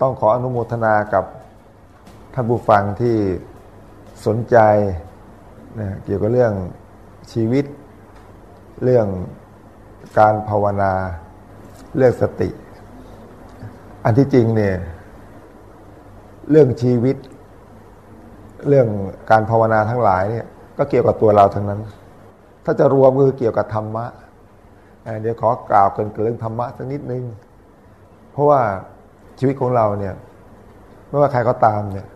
ต้องขออนุโมทนากับท่านผู้ฟังที่สนใจนะเกี่ยวกับเรื่องชีวิต เรื่องการภาวนา เรื่องสติ อันที่จริงเนี่ยเรื่องชีวิต เรื่องการภาวนาทั้งหลายเนี่ยก็เกี่ยวกับตัวเราทั้งนั้น ถ้าจะรวมคือเกี่ยวกับธรรมะ เดี๋ยวขอกล่าวเกินเรื่องธรรมะสักนิดนึง เพราะว่า ชีวิตของเราเนี่ยไม่ว่าใครก็ตามเนี่ย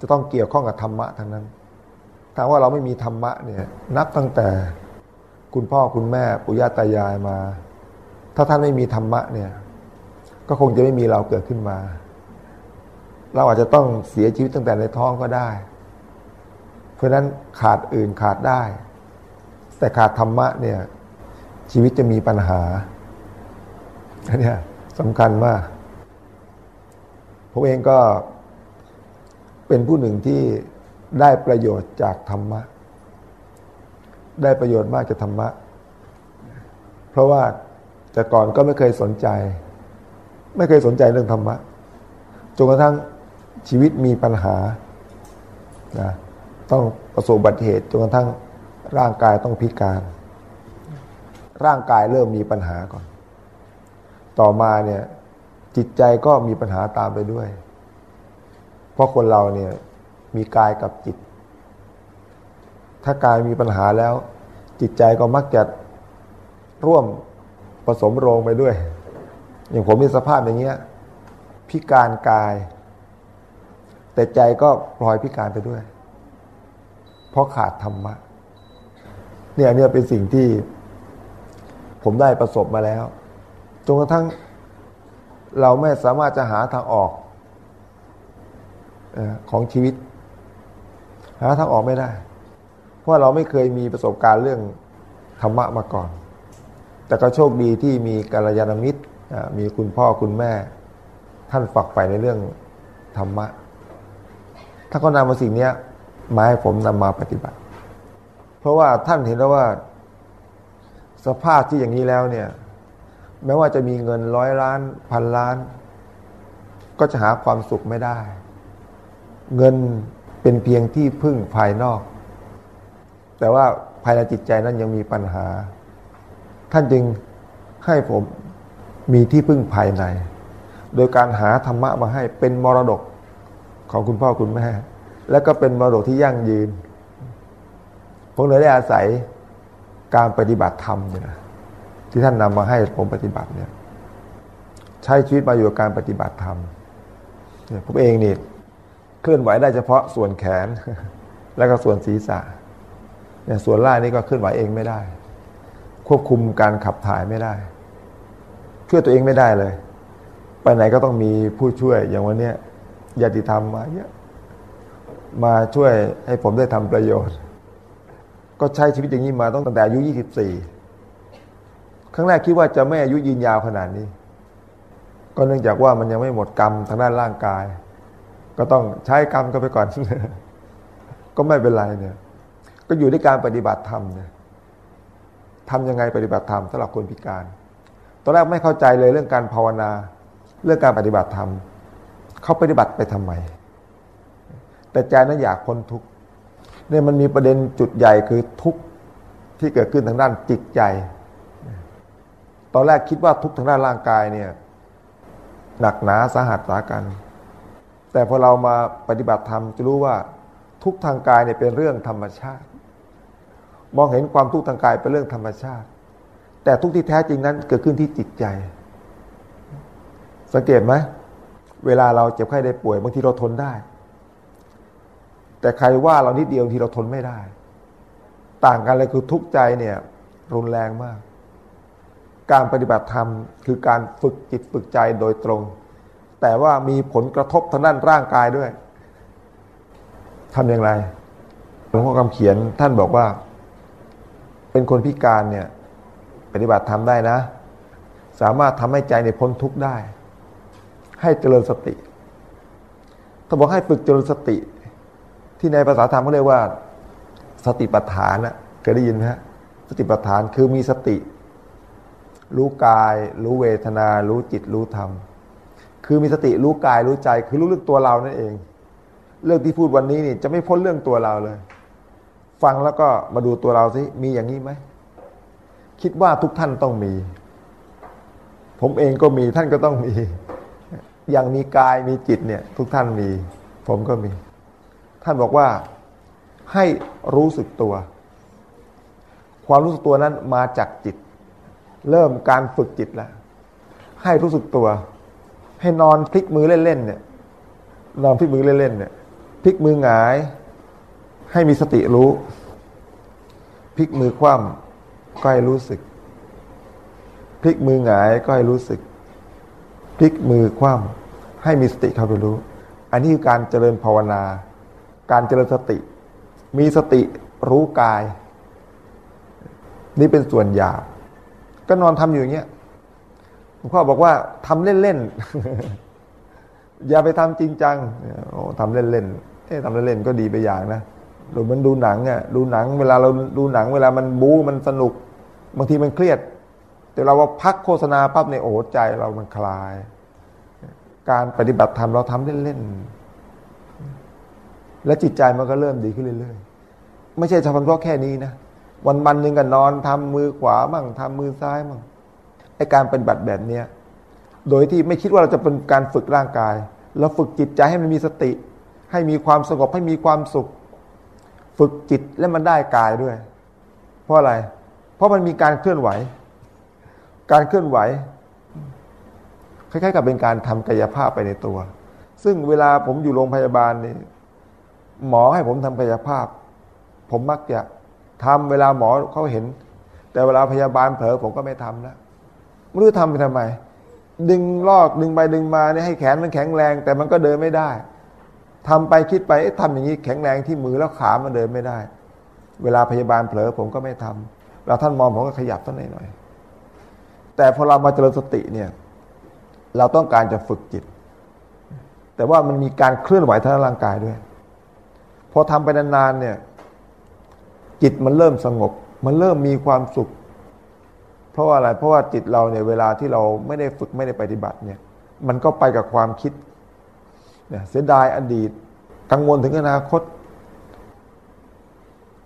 จะต้องเกี่ยวข้องกับธรรมะทั้งนั้นถ้าว่าเราไม่มีธรรมะเนี่ย นับตั้งแต่คุณพ่อคุณแม่ปู่ย่าตายายมา ถ้าท่านไม่มีธรรมะเนี่ย ก็คงจะไม่มีเราเกิดขึ้นมา เราอาจจะต้องเสียชีวิตตั้งแต่ในท้องก็ได้ เพราะนั้นขาดอื่นขาดได้ แต่ขาดธรรมะเนี่ย ชีวิตจะมีปัญหาอันนี้สำคัญมาก ผมเองก็เป็นผู้หนึ่งที่ได้ประโยชน์จากธรรมะ ได้ประโยชน์มากจากธรรมะ เพราะว่าแต่ก่อนก็ไม่เคยสนใจ ไม่เคยสนใจเรื่องธรรมะจนกระทั่งชีวิตมีปัญหานะต้องประสบอุบัติเหตุจนกระทั่งร่างกายต้องพิการ ร่างกายเริ่มมีปัญหาก่อน ต่อมาเนี่ย จิตใจก็มีปัญหาตามไปด้วย เพราะคนเราเนี่ยมีกายกับจิต ถ้ากายมีปัญหาแล้ว จิตใจก็มักจะร่วมผสมโรงไปด้วย อย่างผมมีสภาพอย่างเงี้ยพิการกาย แต่ใจก็ปล่อยพิการไปด้วย เพราะขาดธรรมะเนี่ยเนี่ยเป็นสิ่งที่ผมได้ประสบมาแล้วจนกระทั่ง เราไม่สามารถจะหาทางออกของชีวิต หาทางออกไม่ได้ เพราะเราไม่เคยมีประสบการณ์เรื่องธรรมะมาก่อน แต่ก็โชคดีที่มีกัลยาณมิตรมีคุณพ่อคุณแม่ ท่านฝักใฝ่ในเรื่องธรรมะ ถ้าเขานำมาสิ่งนี้มาให้ผมนำมาปฏิบัติ เพราะว่าท่านเห็นแล้วว่า สภาพที่อย่างนี้แล้วเนี่ย แม้ว่าจะมีเงินร้อยล้านพันล้าน ก็จะหาความสุขไม่ได้ เงินเป็นเพียงที่พึ่งภายนอก แต่ว่าภายในจิตใจนั้นยังมีปัญหา ท่านจึงให้ผมมีที่พึ่งภายใน โดยการหาธรรมะมาให้เป็นมรดกของคุณพ่อคุณแม่ และก็เป็นมรดกที่ยั่งยืนผมเลยได้อาศัยการปฏิบัติธรรมเนี่ย ที่ท่านนำมาให้ผมปฏิบัติเนี่ยใช้ชีวิตมาอยู่กับการปฏิบัติธรรมเนี่ยผมเองนี่เคลื่อนไหวได้เฉพาะส่วนแขน แล้วก็ส่วนศีรษะเนี่ยส่วนล่างนี่ก็เคลื่อนไหวเองไม่ได้ ควบคุมการขับถ่ายไม่ได้ ช่วยตัวเองไม่ได้เลย ไปไหนก็ต้องมีผู้ช่วยอย่างวันนี้ญาติธรรมมาเยอะมาช่วยให้ผมได้ทำประโยชน์ ก็ใช้ชีวิตอย่างนี้มาตั้งแต่อายุยี่สิบสี่ ครั้งแรกคิดว่าจะไม่อายุยืนยาวขนาดนี้ ก็เนื่องจากว่ามันยังไม่หมดกรรมทางด้านร่างกาย ก็ต้องใช้กรรมก็ไปก่อน ก็ไม่เป็นไรเนี่ย ก็อยู่ที่การปฏิบัติธรรมเนี่ยทำยังไงปฏิบัติธรรมสำหรับคนพิการ ตอนแรกไม่เข้าใจเลยเรื่องการภาวนา เรื่องการปฏิบัติธรรมเขาปฏิบัติไปทำไม แต่ใจนั้นอยากพ้นทุกข์เนี่ยมันมีประเด็นจุดใหญ่คือทุกข์ที่เกิดขึ้นทางด้านจิตใจ ตอนแรกคิดว่าทุกทางด้านร่างกายเนี่ย หนักหนาสาหัสสากัน แต่พอเรามาปฏิบัติธรรมจะรู้ว่าทุกทางกายเนี่ยเป็นเรื่องธรรมชาติ มองเห็นความทุกข์ทางกายเป็นเรื่องธรรมชาติ แต่ทุกที่แท้จริงนั้นเกิดขึ้นที่จิตใจ สังเกตไหมเวลาเราเจ็บไข้ได้ป่วยบางทีเราทนได้ แต่ใครว่าเรานิดเดียวทีเราทนไม่ได้ ต่างกันเลยคือทุกข์ใจเนี่ย รุนแรงมาก การปฏิบัติธรรม คือการฝึกจิตฝึกใจโดยตรง แต่ว่ามีผลกระทบทางด้านร่างกายด้วยทำอย่างไรหลวงพ่อคำเขียนท่านบอกว่า เป็นคนพิการเนี่ย ปฏิบัติทำได้นะ สามารถทำให้ใจในพ้นทุกข์ได้ ให้เจริญสติถ้าบอกให้ฝึกเจริญสติ ที่ในภาษาธรรมเขาเรียกว่า สติปัฏฐานนะเคยได้ยินไหมฮะสติปัฏฐานคือมีสติ รู้กาย รู้เวทนา รู้จิตรู้ธรรม คือมีสติรู้กายรู้ใจ คือรู้เรื่องตัวเรานั่นเอง เรื่องที่พูดวันนี้นี่จะไม่พ้นเรื่องตัวเราเลย ฟังแล้วก็มาดูตัวเราสิมีอย่างนี้ไหมคิดว่าทุกท่านต้องมี ผมเองก็มีท่านก็ต้องมี อย่างมีกายมีจิตเนี่ย ทุกท่านมี ผมก็มี ท่านบอกว่าให้รู้สึกตัว ความรู้สึกตัวนั้นมาจากจิต เริ่มการฝึกจิตแล้วให้รู้สึกตัว ให้นอนพลิกมือเล่นๆเนี่ยนอนพลิกมือเล่นๆเนี่ยพลิกมือหงาย ให้มีสติรู้พลิกมือคว่ำก็ให้รู้สึก พลิกมือหงายก็ให้รู้สึก พลิกมือคว่ำให้มีสติเข้าไปรู้ อันนี้คือการเจริญภาวนา การเจริญสติ มีสติรู้กาย นี่เป็นส่วนหยาบ ก็นอนทำอยู่อย่างเงี้ยหลวงพ่อบอกว่าทำเล่นๆอย่าไปทำจริงจังโอ้ทำเล่นๆเอ๊ะทำเล่นๆก็ดีไปอย่างนะหรือมันดูหนังอะดูหนัง เวลาเราดูหนัง เวลามันบู๊มันสนุก บางทีมันเครียด แต่เราว่าพักโฆษณาปั๊บในโอ้ใจเรามันคลาย การปฏิบัติธรรมเราทำเล่นๆและจิตใจมันก็เริ่มดีขึ้นเรื่อยๆไม่ใช่เฉพาะแค่นี้นะ วันวันหนึ่งก็นอนทำมือขวามั่งทำมือซ้ายมั่งไอการปฏิบัติแบบเนี้ยโดยที่ไม่คิดว่าเราจะเป็นการฝึกร่างกาย เราฝึกจิตใจให้มันมีสติ ให้มีความสงบให้มีความสุข ฝึกจิตและมันได้กายด้วย เพราะอะไร เพราะมันมีการเคลื่อนไหว การเคลื่อนไหว คล้ายๆ กับเป็นการทำกายภาพไปในตัว ซึ่งเวลาผมอยู่โรงพยาบาลนี่หมอให้ผมทำกายภาพ ผมมักจะ ทำเวลาหมอเขาเห็น แต่เวลาพยาบาลเผลอผมก็ไม่ทำแล้วไม่รู้ทำไปทำไม ดึงลอกดึงไปดึงมาเนี่ยให้แขนมันแข็งแรง แต่มันก็เดินไม่ได้ทำไปคิดไปทำอย่างนี้แข็งแรงที่มือแล้วขามันเดินไม่ได้ เวลาพยาบาลเผลอผมก็ไม่ทำเราท่านมองผมก็ขยับท่านหน่อยแต่พอเรามาเจริญสติเนี่ย เราต้องการจะฝึกจิต แต่ว่ามันมีการเคลื่อนไหวทางร่างกายด้วย พอทำไปนานๆเนี่ย จิตมันเริ่มสงบ มันเริ่มมีความสุข เพราะว่าอะไร เพราะว่าจิตเราเนี่ยเวลาที่เราไม่ได้ฝึกไม่ได้ปฏิบัติเนี่ย มันก็ไปกับความคิดเนี่ยเสียดายอดีต กังวลถึงอนาคต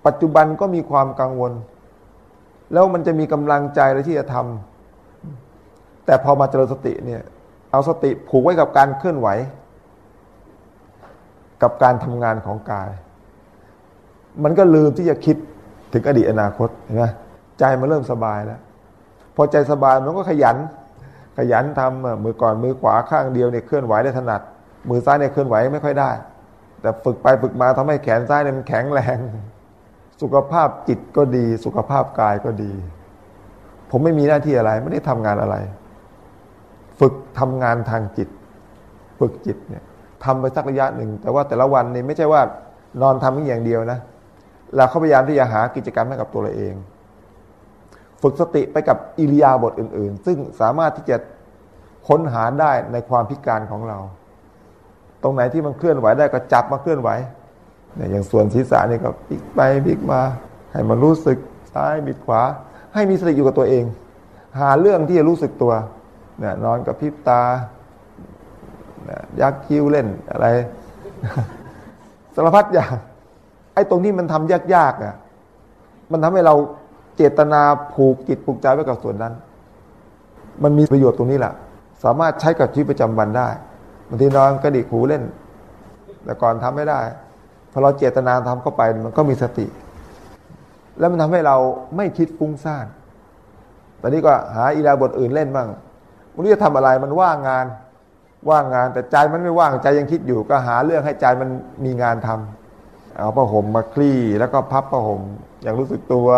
ปัจจุบันก็มีความกังวล แล้วมันจะมีกำลังใจอะไรที่จะทำแต่พอมาเจริญสติเนี่ย เอาสติผูกไว้กับการเคลื่อนไหว กับการทำงานของกาย มันก็ลืมที่จะคิดถึงอดีตอนาคตเห็นไหมใจมันเริ่มสบายแล้ว พอใจสบายมันก็ขยัน ขยันทำมือก่อนมือขวาข้างเดียวเนี่ยเคลื่อนไหวได้ถนัด มือซ้ายเนี่ยเคลื่อนไหวไม่ค่อยได้ แต่ฝึกไปฝึกมาทำให้แขนซ้ายเนี่ยมันแข็งแรง สุขภาพจิตก็ดี สุขภาพกายก็ดี ผมไม่มีหน้าที่อะไร ไม่ได้ทำงานอะไร ฝึกทำงานทางจิต ฝึกจิตเนี่ยทำไปสักระยะหนึ่ง แต่ว่าแต่ละวันนี่ไม่ใช่ว่านอนทำอย่างเดียวนะ เราเข้าพยายามที่จะหากิจกรรมให้กับตัวเราเอง ฝึกสติไปกับอิริยาบถอื่น ๆ ซึ่งสามารถที่จะค้นหาได้ในความพิการของเรา ตรงไหนที่มันเคลื่อนไหวได้ก็จับมาเคลื่อนไหวเนี่ยอย่างส่วนศีรษะนี่ก็พลิกไปพลิกมา ให้มันรู้สึกซ้ายบิดขวา ให้มีสติอยู่กับตัวเอง หาเรื่องที่จะรู้สึกตัวเนี่ยนอนกับพิบตายักคิ้วเล่นอะไร สารพัดอย่าง ไอ้ตรงที่มันทำยากๆอะมันทำให้เราเจตนาผูกจิตผูกใจไว้กับส่วนนั้น มันมีประโยชน์ตรงนี้แหละสามารถใช้กับชีวิตประจำวันได้บางทีนอนกระดิกหูเล่น แต่ก่อนทำไม่ได้พอเราเจตนาทำเข้าไปมันก็มีสติ แล้วมันทำให้เราไม่คิดฟุ้งซ่านตอนนี้ก็หาอีลาบทอื่นเล่นบ้างมันจะทำอะไรมันว่างงานว่างงานแต่ใจมันไม่ว่างใจยังคิดอยู่ก็หาเรื่องให้ใจมันมีงานทำ เอาผ้าห่มมาคลี่แล้วก็พับผ้าห่มอย่างรู้สึกตัว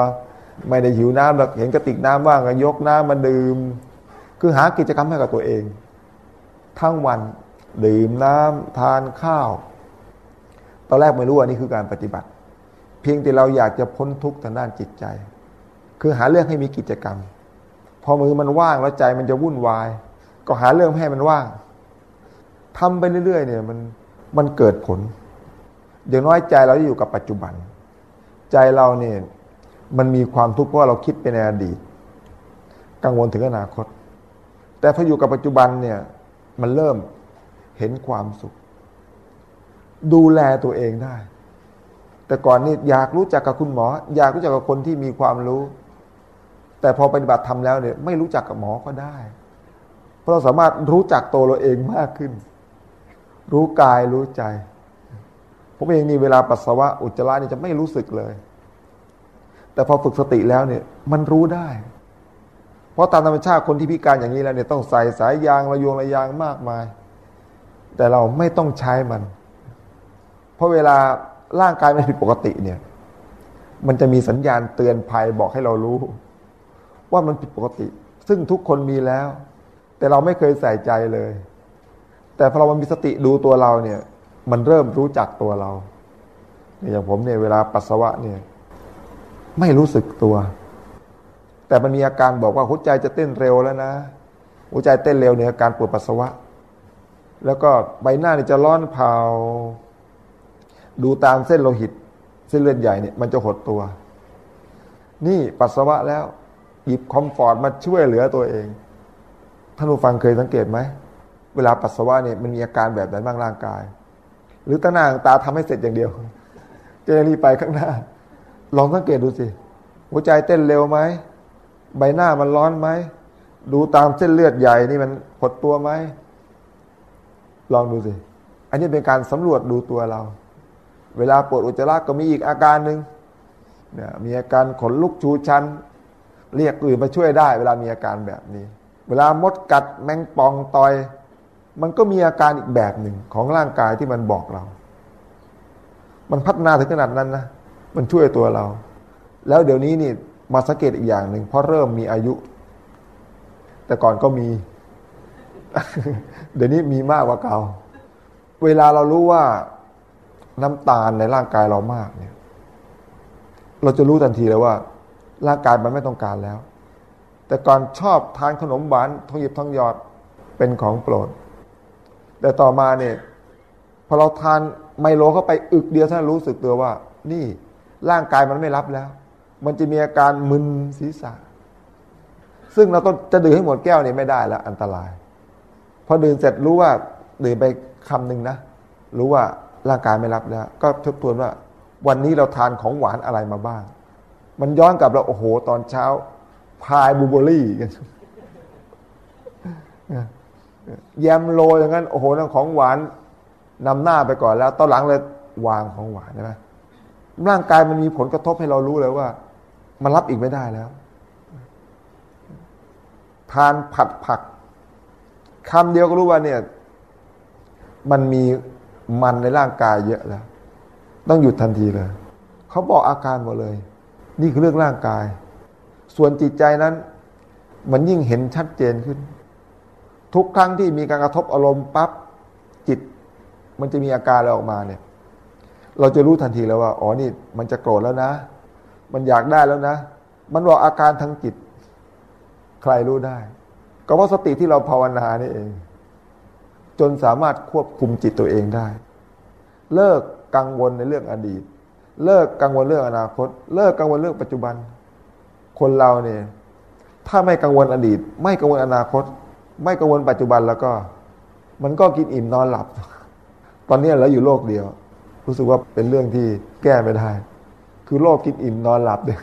ไม่ได้หิวน้ำหรอกเห็นกระติกน้ำว่างก็ยกน้ำมาดื่ม คือหากิจกรรมให้กับตัวเอง ทั้งวันดื่มน้ำทานข้าว ตอนแรกไม่รู้ว่านี่คือการปฏิบัติ เพียงแต่เราอยากจะพ้นทุกข์ทางด้านจิตใจ คือหาเรื่องให้มีกิจกรรม พอมือมันว่างแล้วใจมันจะวุ่นวาย ก็หาเรื่องให้มันว่างทำไปเรื่อยๆเนี่ยมันมันเกิดผล อย่างน้อยใจเราอยู่กับปัจจุบัน ใจเราเนี่ยมันมีความทุกข์เพราะเราคิดไปในอดีต กังวลถึงอนาคต แต่พออยู่กับปัจจุบันเนี่ยมันเริ่มเห็นความสุข ดูแลตัวเองได้ แต่ก่อนนี่อยากรู้จักกับคุณหมอ อยากรู้จักกับคนที่มีความรู้ แต่พอปฏิบัติทำแล้วเนี่ยไม่รู้จักกับหมอก็ได้ เพราะเราสามารถรู้จักตัวเราเองมากขึ้น รู้กายรู้ใจ ผมเองนี่เวลาปัสสาวะอุจจาระนี่จะไม่รู้สึกเลย แต่พอฝึกสติแล้วเนี่ย มันรู้ได้ เพราะตามธรรมชาติคนที่พิการอย่างนี้แล้วเนี่ยต้องใส่สายยางระยงระยางมากมาย แต่เราไม่ต้องใช้มัน เพราะเวลาร่างกายมันผิดปกติเนี่ย มันจะมีสัญญาณเตือนภัยบอกให้เรารู้ ว่ามันผิดปกติ ซึ่งทุกคนมีแล้ว แต่เราไม่เคยใส่ใจเลย แต่พอเรามีสติดูตัวเราเนี่ย มันเริ่มรู้จักตัวเราอย่างผมเนี่ยเวลาปัสสาวะเนี่ย ไม่รู้สึกตัว แต่มันมีอาการบอกว่าหัวใจจะเต้นเร็วแล้วนะหัวใจเต้นเร็วเนี่ยอาการปวดปัสสาวะ แล้วก็ใบหน้านี่จะร้อนเผา ดูตามเส้นโลหิต เส้นเลือดใหญ่เนี่ยมันจะหดตัว นี่ปัสสาวะแล้ว หยิบคอมฟอร์ตมาช่วยเหลือตัวเองท่านผู้ฟังเคยสังเกตไหมเวลาปัสสาวะเนี่ยมันมีอาการแบบไหนบ้างร่างกาย หรือตาหน้าตาทำให้เสร็จอย่างเดียว จะรีไปข้างหน้า ลองสังเกตดูสิ หัวใจเต้นเร็วไหม ใบหน้ามันร้อนไหม ดูตามเส้นเลือดใหญ่นี่มันหดตัวไหม ลองดูสิ อันนี้เป็นการสำรวจดูตัวเรา เวลาปวดอุจจาระก็มีอีกอาการหนึ่งเนี่ยมีอาการขนลุกชูชัน เรียกอื่นมาช่วยได้ เวลามีอาการแบบนี้ เวลามดกัดแมงปองตอย มันก็มีอาการอีกแบบหนึ่งของร่างกายที่มันบอกเรา มันพัฒนาถึงขนาดนั้นนะ มันช่วยตัวเรา แล้วเดี๋ยวนี้นี่มาสังเกตอีกอย่างหนึ่งเพราะเริ่มมีอายุ แต่ก่อนก็มี เดี๋ยวนี้มีมากกว่าเก่า เวลาเรารู้ว่าน้ำตาลในร่างกายเรามากเนี่ย เราจะรู้ทันทีเลยว่า ร่างกายมันไม่ต้องการแล้ว แต่ก่อนชอบทานขนมหวานทองหยิบทองหยอดเป็นของโปรด แต่ต่อมาเนี่ยพอเราทานไมโลเข้าไปอึกเดียวท่านรู้สึกตัวว่า นี่ร่างกายมันไม่รับแล้ว มันจะมีอาการมึนศีรษะ ซึ่งเราต้องจะดื่มให้หมดแก้วนี่ไม่ได้แล้วอันตราย พอดื่มเสร็จรู้ว่าดื่มไปคำหนึ่งนะ รู้ว่าร่างกายไม่รับแล้ว ก็ทบทวนว่า วันนี้เราทานของหวานอะไรมาบ้าง มันย้อนกลับเราโอ้โห ตอนเช้า พายบูเบอรี่กัน แยมโรยอย่างนั้น โอ้โหนั่งของหวานนำหน้าไปก่อนแล้วตอนหลังเลยวางของหวานใช่ไหมร่างกายมันมีผลกระทบให้เรารู้เลยว่า มันรับอีกไม่ได้แล้ว ทานผัดผักคำเดียวก็รู้ว่าเนี่ย มันมีมันในร่างกายเยอะแล้ว ต้องหยุดทันทีเลยเขาบอกอาการหมดเลย นี่คือเรื่องร่างกาย ส่วนจิตใจนั้น มันยิ่งเห็นชัดเจนขึ้น ทุกครั้งที่มีการกระทบอารมณ์ปั๊บจิต มันจะมีอาการอะไรออกมาเนี่ย เราจะรู้ทันทีแล้วว่าอ๋อนี่มันจะโกรธแล้วนะ มันอยากได้แล้วนะ มันบอกอาการทางจิต ใครรู้ได้ ก็เพราะสติที่เราภาวนานี่เอง จนสามารถควบคุมจิตตัวเองได้ เลิกกังวลในเรื่องอดีต เลิกกังวลเรื่องอนาคต เลิกกังวลเรื่องปัจจุบัน คนเราเนี่ย ถ้าไม่กังวลอดีต ไม่กังวลอนาคต ไม่กังวลปัจจุบันแล้วก็ มันก็กินอิ่มนอนหลับ ตอนนี้เราอยู่โลกเดียว รู้สึกว่าเป็นเรื่องที่แก้ไม่ได้ คือโลกกินอิ่มนอนหลับเนี่ย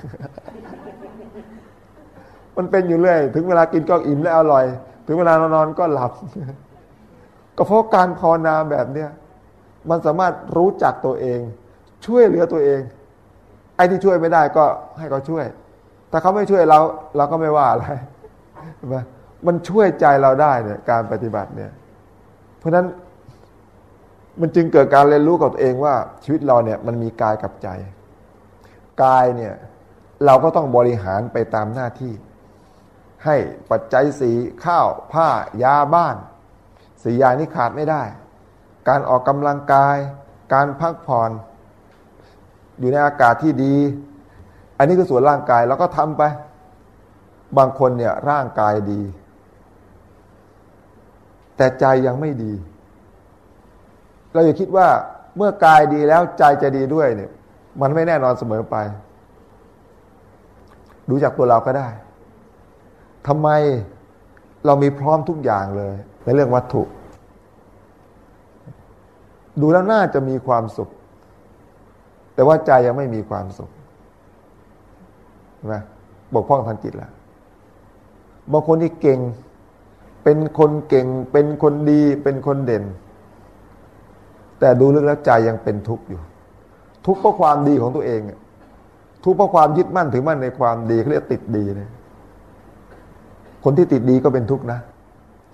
มันเป็นอยู่เรื่อย ถึงเวลากินก็อิ่มและอร่อย ถึงเวลานอนก็หลับ ก็เพราะการภาวนาแบบเนี้ยมันสามารถรู้จักตัวเอง ช่วยเหลือตัวเอง ไอ้ที่ช่วยไม่ได้ก็ให้เขาช่วยถ้าเขาไม่ช่วยเราเราก็ไม่ว่าอะไรใช่ไหม มันช่วยใจเราได้เนี่ยการปฏิบัติเนี่ย เพราะนั้นมันจึงเกิดการเรียนรู้กับตัวเองว่าชีวิตเราเนี่ยมันมีกายกับใจ กายเนี่ยเราก็ต้องบริหารไปตามหน้าที่ ให้ปัจจัยสีข้าวผ้ายาบ้านสีอย่างนี้ขาดไม่ได้ การออกกำลังกาย การพักผ่อน อยู่ในอากาศที่ดี อันนี้คือส่วนร่างกายเราก็ทำไป บางคนเนี่ยร่างกายดี แต่ใจยังไม่ดี เราอย่าคิดว่าเมื่อกายดีแล้วใจจะดีด้วยเนี่ย มันไม่แน่นอนเสมอไป ดูจากตัวเราก็ได้ทำไมเรามีพร้อมทุกอย่างเลย ในเรื่องวัตถุ ดูแล้วน่าจะมีความสุข แต่ว่าใจยังไม่มีความสุขนะบกพร่องทางจิตแล้วบางคนที่เก่ง เป็นคนเก่ง เป็นคนดี เป็นคนเด่น แต่ดูลึกแล้วใจยังเป็นทุกข์อยู่ ทุกข์เพราะความดีของตัวเองทุกข์เพราะความยึดมั่นถือมั่นในความดีเขาเรียกติดดีเลยคนที่ติดดีก็เป็นทุกข์นะ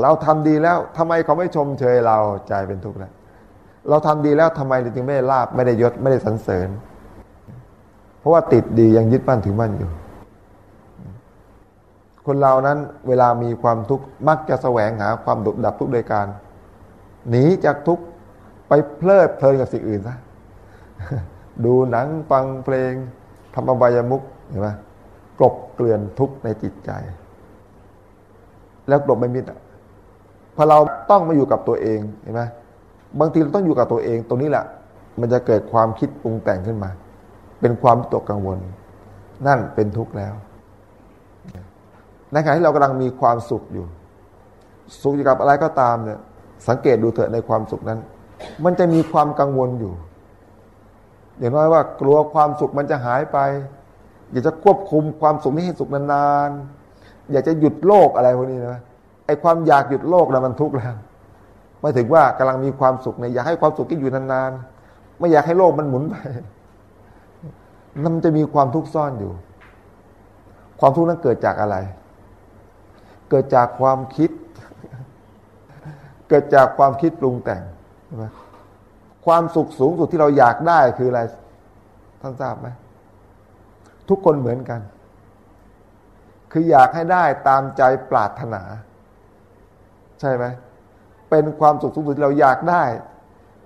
เราทำดีแล้วทำไมเขาไม่ชมเชยเราใจเป็นทุกข์แล้วเราทำดีแล้วทำไมจึงไม่ได้ลาบไม่ได้ยศไม่ได้สรรเสริญ เพราะว่าติดดียังยึดมั่นถือมั่นอยู่ คนเรานั้นเวลามีความทุกข์มักจะแสวงหาความดุดับทุกข์โดยการหนีจากทุกข์ไปเพลิดเพลินกับสิ่งอื่นซะดูหนังฟังเพลงทำอบายมุกเห็นไหมกลบเกลื่อนทุกข์ในจิตใจ แล้วกลบไม่มิดอะพอเราต้องมาอยู่กับตัวเองเห็นไหมบางทีเราต้องอยู่กับตัวเองตรงนี้แหละ มันจะเกิดความคิดปรุงแต่งขึ้นมา เป็นความตกกังวล นั่นเป็นทุกข์แล้ว ในขณะที่เรากำลังมีความสุขอยู่ สุขอยู่กับอะไรก็ตามเนี่ยสังเกตดูเถอะในความสุขนั้น มันจะมีความกังวลอยู่ อย่างน้อยว่ากลัวความสุขมันจะหายไป อยากจะควบคุมความสุขนี้ให้สุขนานๆอยากจะหยุดโลกอะไรพวกนี้นะไอ้ความอยากหยุดโลกนะมันทุกข์แล้วไม่ถึงว่ากำลังมีความสุขในอยากให้ความสุขที่อยู่นานๆไม่อยากให้โลกมันหมุนไปมันจะมีความทุกข์ซ่อนอยู่ ความทุกข์นั้นเกิดจากอะไร เกิดจากความคิด เกิดจากความคิดปรุงแต่งใช่ไหมความสุขสูงสุดที่เราอยากได้คืออะไรท่านทราบไหมทุกคนเหมือนกัน คืออยากให้ได้ตามใจปรารถนา ใช่ไหมเป็นความสุขสูงสุดที่เราอยากได้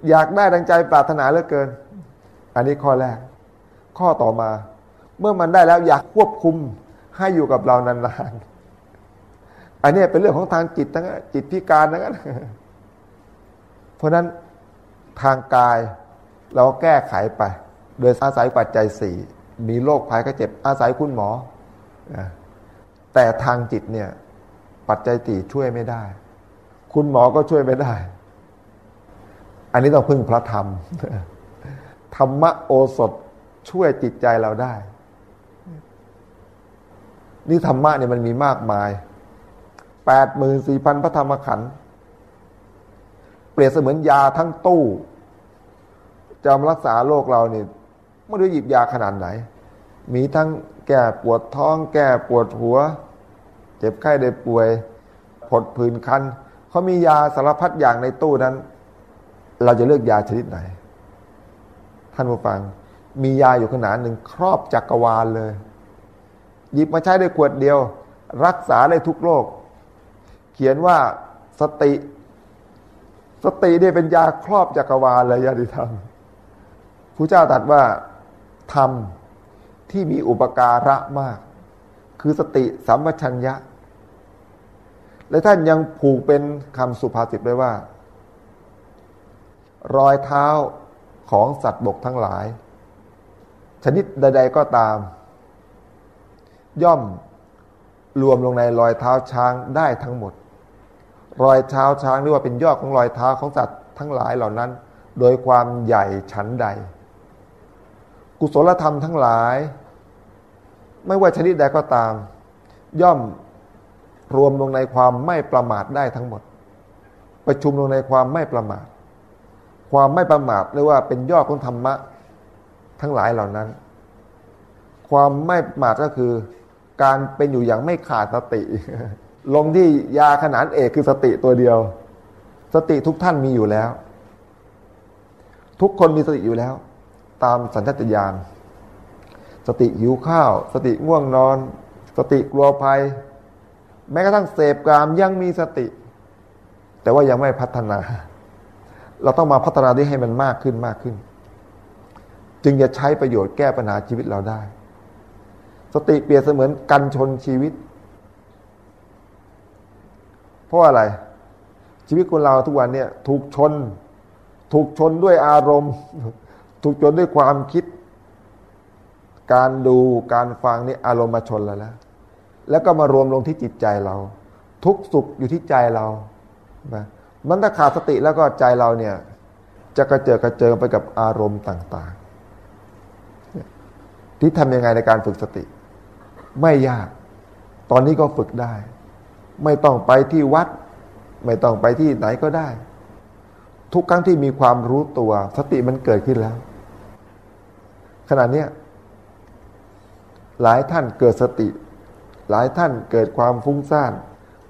อยากได้ดังใจปรารถนาเหลือเกิน อันนี้ข้อแรก ข้อต่อมา เมื่อมันได้แล้วอยากควบคุมให้อยู่กับเรานานๆ อันนี้เป็นเรื่องของทางจิตทั้งจิตพิการทั้งนั้นเพราะนั้นทางกายเราแก้ไขไป โดยอาศัยปัจจัยสี่มีโรคภัยก็เจ็บอาศัยคุณหมอ แต่ทางจิตเนี่ย ปัจจัยตีช่วยไม่ได้ คุณหมอก็ช่วยไม่ได้ อันนี้ต้องพึ่งพระธรรม ธรรมโอสถช่วยจิตใจเราได้ นี่ธรรมะเนี่ยมันมีมากมาย แปดหมื่นสี่พันพระธรรมขันธ์เปรียบเสมือนยาทั้งตู้จะรักษาโรคเราเนี่ยไม่รู้หยิบยาขนาดไหน มีทั้งแก้ปวดท้อง แก้ปวดหัว เจ็บไข้ได้ป่วยผดผื่นคันเขามียาสารพัดอย่างในตู้นั้น เราจะเลือกยาชนิดไหน ท่านผู้ฟัง มียาอยู่ขนาดหนึ่งครอบจักรวาลเลย หยิบมาใช้ได้ขวดเดียว รักษาได้ทุกโรค เขียนว่าสติ สติได้เป็นยาครอบจักรวาลเลยยาดิธรรมผู้เจ้าตรัสว่าธรรมที่มีอุปการะมาก คือสติสัมปชัญญะ และท่านยังผูกเป็นคำสุภาษิตไว้ว่า รอยเท้าของสัตว์บกทั้งหลาย ชนิดใด ๆก็ตาม ย่อมรวมลงในรอยเท้าช้างได้ทั้งหมด รอยเท้าช้างเรียกว่าเป็นยอดของรอยเท้าของสัตว์ทั้งหลายเหล่านั้น โดยความใหญ่ชั้นใด กุศลธรรมทั้งหลาย ไม่ว่าชนิดใดก็ตาม ย่อมรวมลงในความไม่ประมาทได้ทั้งหมด ประชุมลงในความไม่ประมาท ความไม่ประมาทเรียกว่าเป็นยอดของธรรมะทั้งหลายเหล่านั้น ความไม่ประมาทก็คือ การเป็นอยู่อย่างไม่ขาดสติ ลงที่ยาขนานเอกคือสติตัวเดียว สติทุกท่านมีอยู่แล้ว ทุกคนมีสติอยู่แล้ว ตามสัญชาตญาณสติหิวข้าว สติง่วงนอน สติกลัวภัย แม้กระทั่งเสพกามยังมีสติ แต่ว่ายังไม่พัฒนา เราต้องมาพัฒนาที่ให้มันมากขึ้นมากขึ้น จึงจะใช้ประโยชน์แก้ปัญหาชีวิตเราได้ สติเปรียบเสมือนกันชนชีวิต เพราะอะไร ชีวิตคนเราทุกวันเนี่ยถูกชน ถูกชนด้วยอารมณ์ ถูกชนด้วยความคิด การดูการฟังนี่อารมณ์มาชนแล้วแล้วแล้วก็มารวมลงที่จิตใจเรา ทุกสุขอยู่ที่ใจเรานะมันถ้าขาดสติแล้วก็ใจเราเนี่ย จะกระเจิดกระเจิงไปกับอารมณ์ต่าง ๆ ที่ทำยังไงในการฝึกสติ ไม่ยาก ตอนนี้ก็ฝึกได้ ไม่ต้องไปที่วัด ไม่ต้องไปที่ไหนก็ได้ ทุกครั้งที่มีความรู้ตัวสติมันเกิดขึ้นแล้ว ขณะนี้หลายท่านเกิดสติ หลายท่านเกิดความฟุ้งซ่าน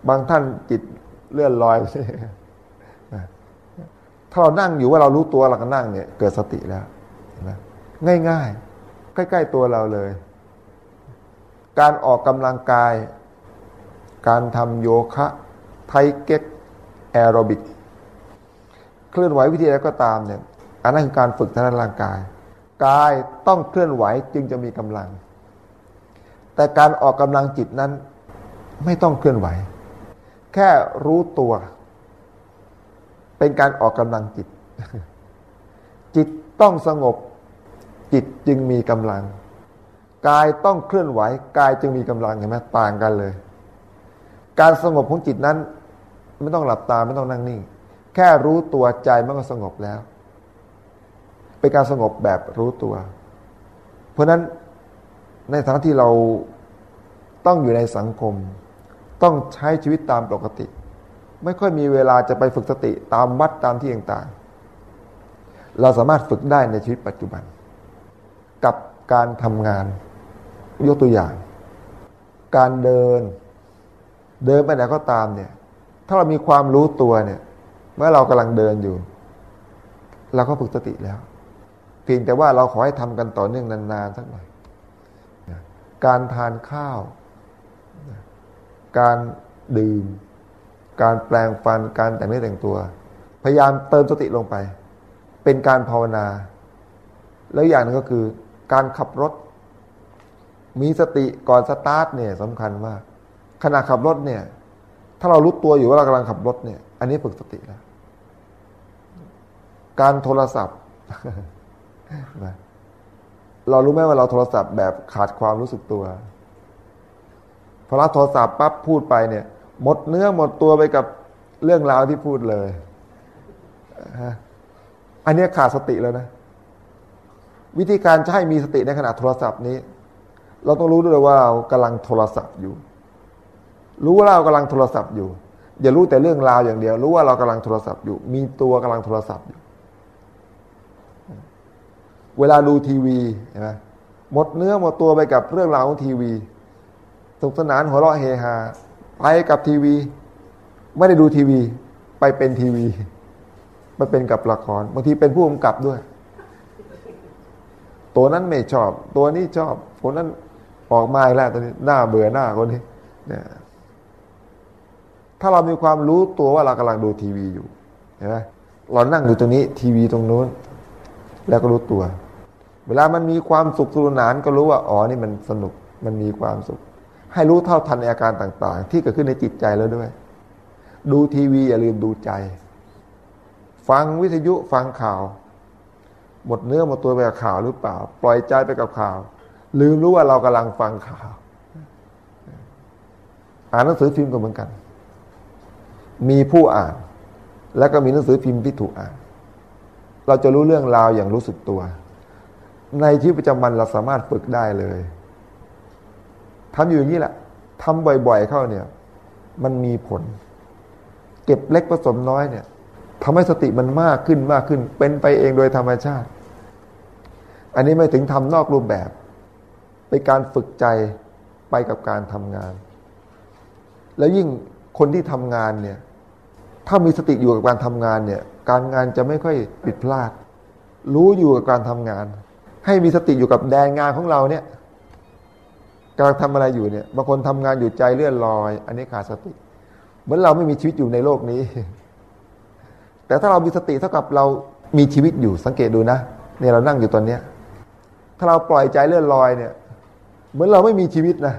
บางท่านจิตเลื่อนลอยถ้าเรานั่งอยู่ว่าเรารู้ตัวเราก็นั่งเนี่ย เกิดสติแล้วนะง่ายๆ ใกล้ ๆ ตัวเราเลย การออกกำลังกาย การทำโยคะไทเก๊กแอโรบิกเคลื่อนไหววิธีใดก็ตามเนี่ยอันนั้นคือการฝึกทางด้านร่างกาย กายต้องเคลื่อนไหวจึงจะมีกำลัง แต่การออกกำลังจิตนั้น ไม่ต้องเคลื่อนไหว แค่รู้ตัว เป็นการออกกำลังจิต จิตต้องสงบ จิตจึงมีกำลัง กายต้องเคลื่อนไหว กายจึงมีกำลังเห็นไหมต่างกันเลย การสงบของจิตนั้น ไม่ต้องหลับตาไม่ต้องนั่งนิ่ง แค่รู้ตัวใจมันก็สงบแล้ว เป็นการสงบแบบรู้ตัว เพราะนั้นในฐานะที่เราต้องอยู่ในสังคม ต้องใช้ชีวิตตามปกติ ไม่ค่อยมีเวลาจะไปฝึกสติตามวัดตามที่ต่างๆ เราสามารถฝึกได้ในชีวิตปัจจุบัน กับการทำงานยกตัวอย่าง การเดิน เดินไปไหนก็ตามเนี่ย ถ้าเรามีความรู้ตัวเนี่ย เมื่อเรากำลังเดินอยู่ เราก็ฝึกสติแล้ว เพียงแต่ว่าเราขอให้ทำกันต่อเนื่องนานๆสักหน่อยการทานข้าว การดื่ม การแปลงฟัน การแต่งเนื้อแต่งตัว พยายามเติมสติลงไป เป็นการภาวนา แล้วอย่างนึงก็คือ การขับรถ มีสติก่อนสตาร์ทเนี่ยสำคัญมาก ขณะขับรถเนี่ย ถ้าเรารู้ตัวอยู่ว่าเรากำลังขับรถเนี่ย อันนี้ฝึกสติแล้ว การโทรศัพท์ เรารู้ไหมว่าเราโทรศัพท์แบบขาดความรู้สึกตัวพอรับโทรศัพท์ปั๊บพูดไปเนี่ย หมดเนื้อหมดตัวไปกับเรื่องราวที่พูดเลย อันนี้ขาดสติแล้วนะ วิธีการจะให้มีสติในขณะโทรศัพท์นี้ เราต้องรู้ด้วยว่าเรากำลังโทรศัพท์อยู่ รู้ว่าเรากำลังโทรศัพท์อยู่ อย่ารู้แต่เรื่องราวอย่างเดียว รู้ว่าเรากำลังโทรศัพท์อยู่ มีตัวกำลังโทรศัพท์อยู่ เวลาดูทีวีเห็นไหมหมดเนื้อหมดตัวไปกับเรื่องราวของทีวีสนุกสนานหัวเราะเฮฮาไปกับทีวี ไม่ได้ดูทีวี ไปเป็นทีวีมาเป็นกับละครบางทีเป็นผู้กำกับด้วย ตัวนั้นไม่ชอบ ตัวนี้ชอบคนนั้นออกมาแล้วตัวนี้หน้าเบื่อหน้าคนนี้เนี่ย ถ้าเรามีความรู้ตัวว่าเรากำลังดูทีวีอยู่เห็นไหมเรานั่งอยู่ตรงนี้ทีวีตรงนู้น แล้วก็รู้ตัว เวลามันมีความสุขสนุกนานก็รู้ว่าอ๋อนี่มันสนุกมันมีความสุข ให้รู้เท่าทันอาการต่าง ๆ ที่เกิดขึ้นในจิตใจแล้วด้วย ดูทีวีอย่าลืมดูใจ ฟังวิทยุฟังข่าว หมดเนื้อหมดตัวไปกับข่าวหรือเปล่า ปล่อยใจไปกับข่าว ลืมรู้ว่าเรากำลังฟังข่าว อ่านหนังสือพิมพ์ก็เหมือนกัน มีผู้อ่าน แล้วก็มีหนังสือพิมพ์ที่ถูกอ่าน เราจะรู้เรื่องราวอย่างรู้สึกตัว ในชีวิตประจำวันเราสามารถฝึกได้เลยทำอยู่อย่างนี้แหละทำบ่อย ๆ เข้าเนี่ย มันมีผล เก็บเล็กผสมน้อยเนี่ยทำให้สติมันมากขึ้นมากขึ้น เป็นไปเองโดยธรรมชาติ อันนี้ไม่ถึงทำนอกรูปแบบเป็นการฝึกใจไปกับการทำงาน แล้วยิ่งคนที่ทำงานเนี่ย ถ้ามีสติอยู่กับการทำงานเนี่ยการงานจะไม่ค่อยผิดพลาด รู้อยู่กับการทำงาน ให้มีสติอยู่กับแดนงานของเราเนี่ยกำลังทำอะไรอยู่เนี่ยบางคนทำงานอยู่ใจเลื่อนลอย อันนี้ขาดสติ เหมือนเราไม่มีชีวิตอยู่ในโลกนี้ แต่ถ้าเรามีสติเท่ากับเรามีชีวิตอยู่สังเกตดูนะเนี่ยเรานั่งอยู่ตอนเนี้ยถ้าเราปล่อยใจเลื่อนลอยเนี่ย เหมือนเราไม่มีชีวิตนะ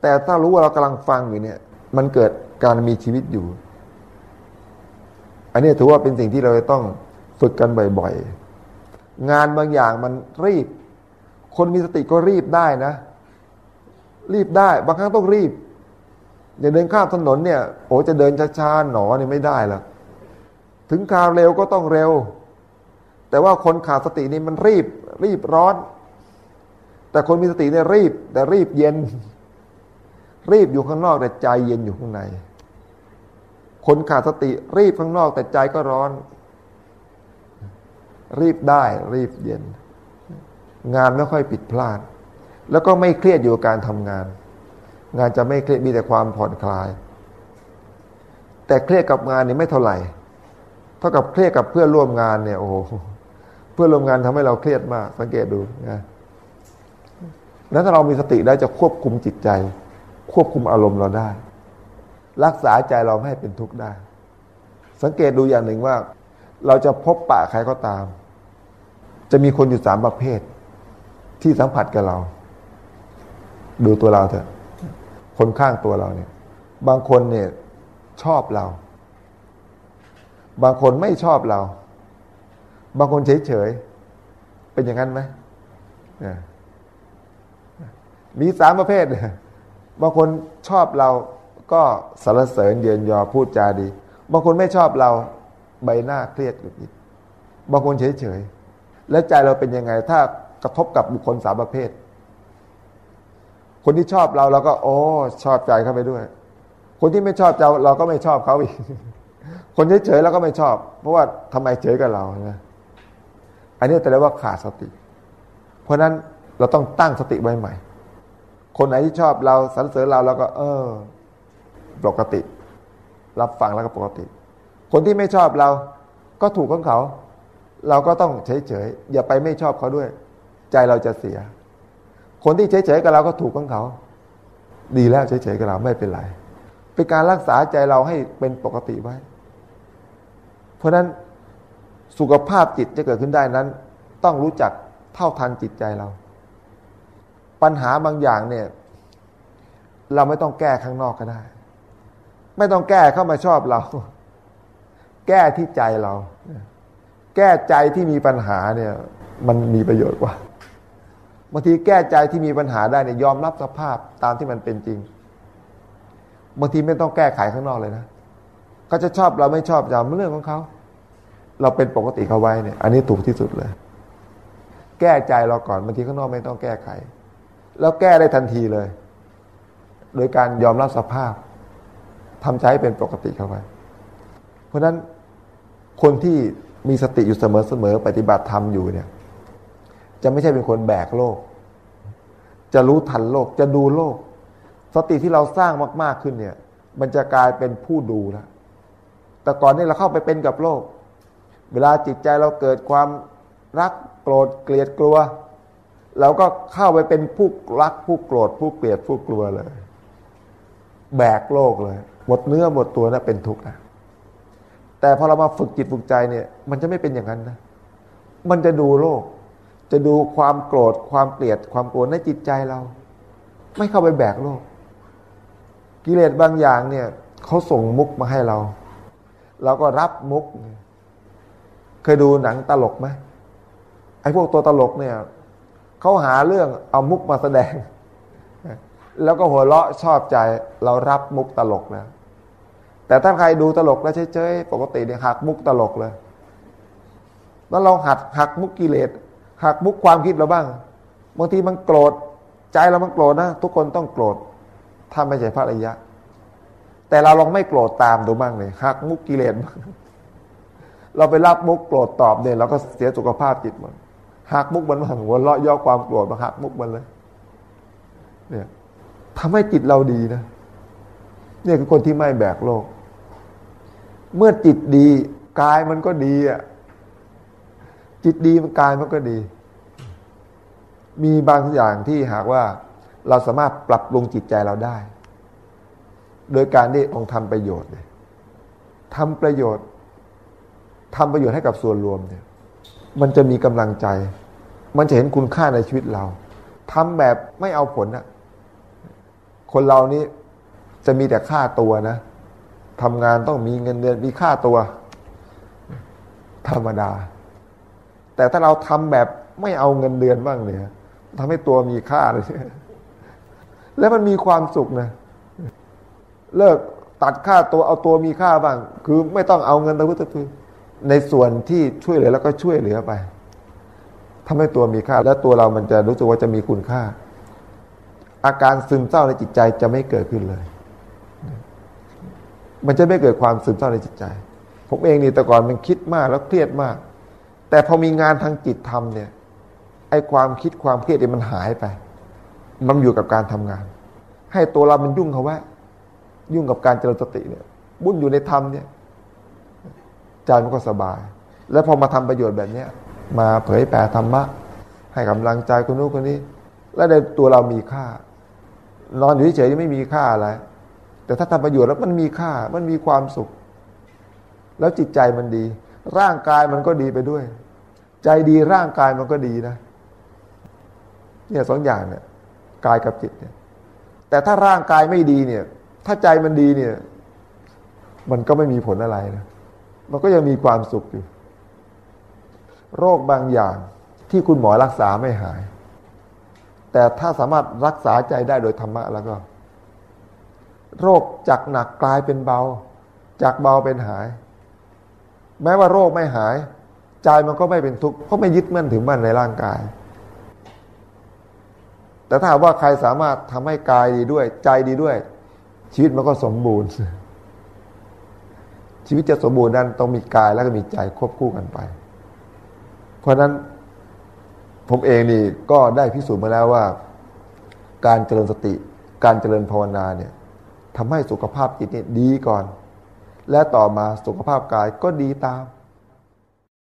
แต่ถ้ารู้ว่าเรากำลังฟังอยู่เนี่ย มันเกิด การมีชีวิตอยู่ อันนี้ถือว่าเป็นสิ่งที่เราจะต้องฝึกกันบ่อยๆ งานบางอย่างมันรีบ คนมีสติก็รีบได้นะ รีบได้ บางครั้งต้องรีบ อย่าเดินข้ามถนนเนี่ย โอ้จะเดินช้าๆหนอเนี่ยไม่ได้หรอกถึงคราวเร็วก็ต้องเร็ว แต่ว่าคนขาดสตินี่มันรีบ รีบร้อน แต่คนมีสติเนี่ยรีบ แต่รีบเย็น รีบอยู่ข้างนอกแต่ใจเย็นอยู่ข้างใน คนขาดสติรีบข้างนอกแต่ใจก็ร้อน รีบได้รีบเย็น งานไม่ค่อยผิดพลาด แล้วก็ไม่เครียดอยู่กับการทำงาน งานจะไม่เครียดมีแต่ความผ่อนคลาย แต่เครียดกับงานนี่ไม่เท่าไหร่ เท่ากับเครียดกับเพื่อนร่วมงานเนี่ยโอ้โหเพื่อนร่วมงานทำให้เราเครียดมาก สังเกตดูนะนั้นถ้าเรามีสติได้จะควบคุมจิตใจ ควบคุมอารมณ์เราได้ รักษาใจเราไม่ให้เป็นทุกข์ได้ สังเกตดูอย่างหนึ่งว่า เราจะพบปะใครก็ตาม จะมีคนอยู่สามประเภท ที่สัมผัสกับเรา ดูตัวเราเถอะ คนข้างตัวเราเนี่ย บางคนเนี่ยชอบเรา บางคนไม่ชอบเรา บางคนเฉยๆเป็นอย่างนั้นไหมมีสามประเภท บางคนชอบเราก็สรรเสริญเยือนยอพูดจาดี บางคนไม่ชอบเราใบหน้าเครียดหงุดหงิดบางคนเฉยๆแล้วใจเราเป็นยังไง ถ้ากระทบกับบุคคลสามประเภท คนที่ชอบเราเราก็ โอ้ชอบใจเข้าไปด้วย คนที่ไม่ชอบเราเราก็ไม่ชอบเขาอีก คนเฉยๆแล้วก็ไม่ชอบ เพราะว่าทำไมเฉยกับเรานะอันนี้แต่ว่าขาดสติ เพราะนั้นเราต้องตั้งสติไว้ใหม่ คนไหนที่ชอบเราสรรเสริญเราเราก็ เออ ปกติ รับฟังแล้วก็ปกติ คนที่ไม่ชอบเรา ก็ถูกของเขา เราก็ต้องเฉยๆอย่าไปไม่ชอบเขาด้วย ใจเราจะเสีย คนที่เฉยๆกับเราก็ถูกของเขา ดีแล้วเฉยๆกับเราไม่เป็นไรเป็นการรักษาใจเราให้เป็นปกติไว้ เพราะนั้นสุขภาพจิตจะเกิดขึ้นได้นั้น ต้องรู้จักเท่าทันจิตใจเรา ปัญหาบางอย่างเนี่ย เราไม่ต้องแก้ข้างนอกก็ได้ ไม่ต้องแก้เข้ามาชอบเรา แก้ที่ใจเรา แก้ใจที่มีปัญหาเนี่ย มันมีประโยชน์กว่าบางทีแก้ใจที่มีปัญหาได้เนี่ยยอมรับสภาพตามที่มันเป็นจริงบางทีไม่ต้องแก้ไขข้างนอกเลยนะเขาจะชอบเราไม่ชอบเราเรื่องของเขา เราเป็นปกติเขาไว้เนี่ย อันนี้ถูกที่สุดเลย แก้ใจเราก่อนบางทีข้างนอกไม่ต้องแก้ไข แล้วแก้ได้ทันทีเลย โดยการยอมรับสภาพทำใจให้เป็นปกติเข้าไว้เพราะฉะนั้นคนที่มีสติอยู่เสมอๆปฏิบัติธรรมอยู่เนี่ย จะไม่ใช่เป็นคนแบกโลก จะรู้ทันโลก จะดูโลก สติที่เราสร้างมาก ๆขึ้นเนี่ย มันจะกลายเป็นผู้ดูแล้วแต่ก่อนนี่เราเข้าไปเป็นกับโลก เวลาจิตใจเราเกิดความรักโกรธเกลียดกลัว เราก็เข้าไปเป็นผู้รักผู้โกรธผู้เกลียดผู้กลัวเลย แบกโลกเลย หมดเนื้อหมดตัวนะเป็นทุกข์นะแต่พอเรามาฝึกจิตฝึกใจเนี่ย มันจะไม่เป็นอย่างนั้นนะ มันจะดูโลก จะดูความโกรธความเกลียดความกลัวในจิตใจเรา ไม่เข้าไปแบกโลก กิเลสบางอย่างเนี่ยเขาส่งมุกมาให้เรา เราก็รับมุก เคยดูหนังตลกไหมไอ้พวกตัวตลกเนี่ย เขาหาเรื่องเอามุกมาแสดง แล้วก็หัวเราะชอบใจเรารับมุกตลกแล้วแต่ถ้าใครดูตลกแล้วเฉยๆปกติเนี่ยหักมุกตลกเลยแล้วเราหัดหักมุกกิเลสหักมุกความคิดเราบ้างบางทีมันโกรธใจเรามันโกรธนะทุกคนต้องโกรธถ้าไม่ใช่พระอริยะ แต่เราลองไม่โกรธตามดูบ้างเลยหักมุกกิเลสเราไปรับมุกโกรธตอบเนี่ยเราก็เสียสุขภาพจิตหมด หักมุกมันมาหัวเราะย่อความโกรธมาหักมุกมันเลย เนี่ยทำให้จิตเราดีนะเนี่ยคือคนที่ไม่แบกโลก เมื่อจิตดีกายมันก็ดีอะจิตดีมันกายมันก็ดี มีบางอย่างที่หากว่าเราสามารถปรับปรุงจิตใจเราได้ โดยการที่องค์ทำประโยชน์เนี่ยทำประโยชน์ทำประโยชน์ให้กับส่วนรวมเนี่ย มันจะมีกำลังใจ มันจะเห็นคุณค่าในชีวิตเราทำแบบไม่เอาผลนะคนเรานี้จะมีแต่ค่าตัวนะทำงานต้องมีเงินเดือนมีค่าตัว ธรรมดา แต่ถ้าเราทำแบบไม่เอาเงินเดือนบ้างเนี่ยทำให้ตัวมีค่าเลยแล้วมันมีความสุขนะ เลิกตัดค่าตัวเอาตัวมีค่าบ้าง คือไม่ต้องเอาเงินตะพุตะพือ ในส่วนที่ช่วยเหลือแล้วก็ช่วยเหลือไปทำให้ตัวมีค่า แล้วตัวเรามันจะรู้สึกว่าจะมีคุณค่า อาการซึมเศร้าในจิตใจจะไม่เกิดขึ้นเลย มันจะไม่เกิดความซึมเศร้าในจิตใจ ผมเองนี่แต่ก่อนมันคิดมากแล้วเครียดมาก แต่พอมีงานทางจิตทำเนี่ย ไอ้ความคิดความเครียดเนี่ยมันหายไป มันอยู่กับการทำงาน ให้ตัวเรามันยุ่งเขาว่า ยุ่งกับการเจริญสติเนี่ยบุญอยู่ในธรรมเนี่ย ใจมันก็สบาย แล้วพอมาทำประโยชน์แบบเนี้ยมาเผยแผ่ธรรมะ ให้กำลังใจคนนู้นคนนี้ แล้วในตัวเรามีค่า นอนอยู่เฉยๆไม่มีค่าอะไร แต่ถ้าทำประโยชน์แล้วมันมีค่ามันมีความสุข แล้วจิตใจมันดี ร่างกายมันก็ดีไปด้วย ใจดีร่างกายมันก็ดีนะเนี่ยสองอย่างเนี่ยกายกับจิตเนี่ย แต่ถ้าร่างกายไม่ดีเนี่ย ถ้าใจมันดีเนี่ย มันก็ไม่มีผลอะไรนะ มันก็ยังมีความสุขอยู่ โรคบางอย่างที่คุณหมอรักษาไม่หาย แต่ถ้าสามารถรักษาใจได้โดยธรรมะแล้วก็ โรคจากหนักกลายเป็นเบา จากเบาเป็นหาย แม้ว่าโรคไม่หาย ใจมันก็ไม่เป็นทุกข์เพราะไม่ยึดมั่นถือมั่นในร่างกาย แต่ถ้าว่าใครสามารถทำให้กายดีด้วย ใจดีด้วย ชีวิตมันก็สมบูรณ์ ชีวิตจะสมบูรณ์นั้นต้องมีกายแล้วก็มีใจควบคู่กันไป เพราะนั้นผมเองนี่ก็ได้พิสูจน์มาแล้วว่า การเจริญสติ การเจริญภาวนาเนี่ยทำให้สุขภาพจิตเนี่ยดีก่อน และต่อมาสุขภาพกายก็ดีตาม